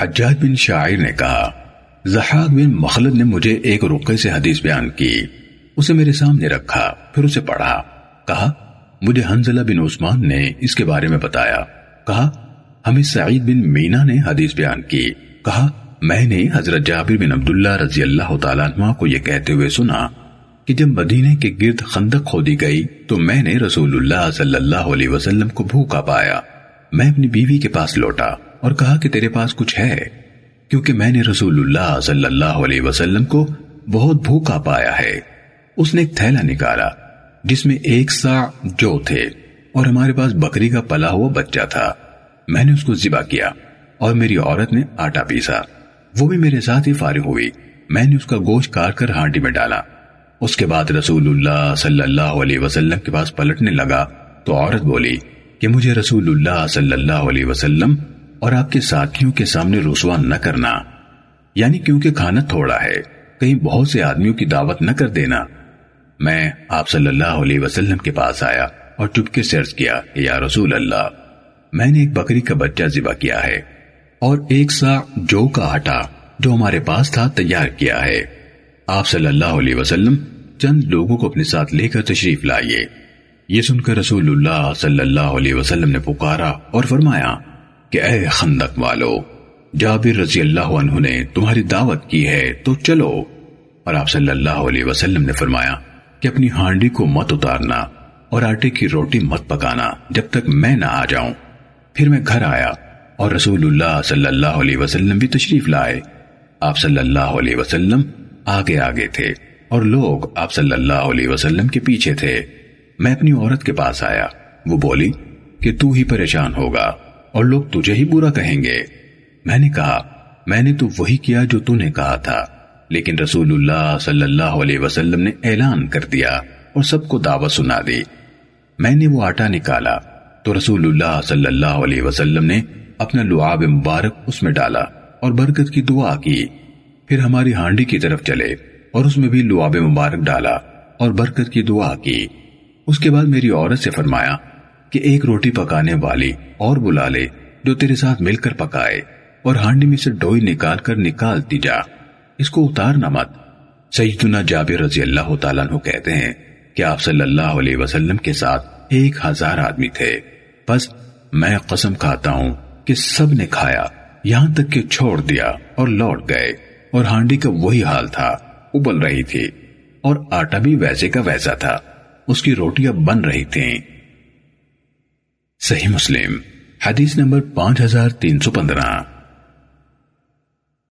حجاج بن شاعر نے کہا زحاق بن مخلد نے مجھے ایک رقے سے حدیث بیان کی۔ اسے میرے سامنے رکھا، پھر اسے پڑھا۔ کہا، مجھے حنزلہ بن عثمان نے اس کے بارے میں بتایا۔ کہا، ہمیں سعید بن مینا نے حدیث بیان کی۔ کہا، میں نے حضرت جابر بن عبداللہ رضی اللہ تعالیٰ عنہ کو یہ کہتے ہوئے سنا کہ جب مدینے کے گرد خندق کھودی گئی تو میں نے رسول اللہ صلی اللہ علیہ وسلم کو بھوکا پایا۔ میں اپنی بیوی کے پاس لوٹا۔ اور کہا کہ تیرے پاس کچھ ہے، کیونکہ میں نے رسول اللہ صلی اللہ علیہ وسلم کو بہت بھوکا پایا ہے۔ اس نے ایک تھیلا نکالا، جس میں ایک سا جو تھے، اور ہمارے پاس بکری کا پلا ہوا بچہ تھا۔ میں نے اس کو ذبح کیا، اور میری عورت نے آٹا پیسا۔ وہ بھی میرے ساتھ ہی فارغ ہوئی۔ میں نے اس کا گوشت کاٹ کر ہانڈی میں ڈالا۔ اس کے بعد رسول اللہ صلی اللہ علیہ وسلم کے پاس پلٹنے لگا تو عورت بولی کہ مجھے رسول اللہ صلی اللہ علیہ وسلم اور آپ کے ساتھیوں کے سامنے رسوا نہ کرنا۔ یعنی کیونکہ کھانا تھوڑا ہے، کہیں بہت سے آدمیوں کی دعوت نہ کر دینا۔ میں آپ صلی اللہ علیہ وسلم کے پاس آیا اور چپکے سے عرض کیا، یا رسول اللہ، میں نے ایک بکری کا بچہ ذبح کیا ہے اور ایک سا جو کا آٹا جو ہمارے پاس تھا تیار کیا کہ اے خندق والو، جابر رضی اللہ عنہ نے تمہاری دعوت کی ہے تو چلو۔ اور آپ صلی اللہ علیہ وسلم نے فرمایا کہ اپنی ہانڈی کو مت اتارنا اور آٹے کی روٹی مت پکانا جب تک میں نہ آ جاؤں۔ پھر میں گھر آیا اور رسول اللہ صلی اللہ علیہ وسلم بھی تشریف لائے آپ صلی اللہ علیہ وسلم آگے آگے تھے اور لوگ آپ صلی اللہ علیہ وسلم کے پیچھے تھے میں اپنی عورت کے پاس آیا وہ بولی کہ تو ہی پریشان ہوگا اور لوگ تجھے ہی برا کہیں گے۔ میں نے کہا، میں نے تو وہی کیا جو تو نے کہا تھا۔ لیکن رسول اللہ صلی اللہ علیہ وسلم نے اعلان کر دیا اور سب کو دعوت سنا دی۔ میں نے وہ آٹا نکالا تو رسول اللہ صلی اللہ علیہ وسلم نے اپنا لعاب مبارک اس میں ڈالا اور برکت کی دعا کی پھر ہماری ہانڈی کی طرف چلے اور اس میں بھی لعاب مبارک ڈالا اور برکت کی دعا کی اس کے بعد میری عورت سے فرمایا کہ ایک روٹی پکانے والی اور بلا لے جو تیرے ساتھ مل کر پکائے اور ہانڈی میں سے ڈوئی نکال کر نکالتی جا اس کو اتارنا مت سیدنا جابر رضی اللہ تعالیٰ عنہ کہتے ہیں کہ آپ صلی اللہ علیہ وسلم کے ساتھ ایک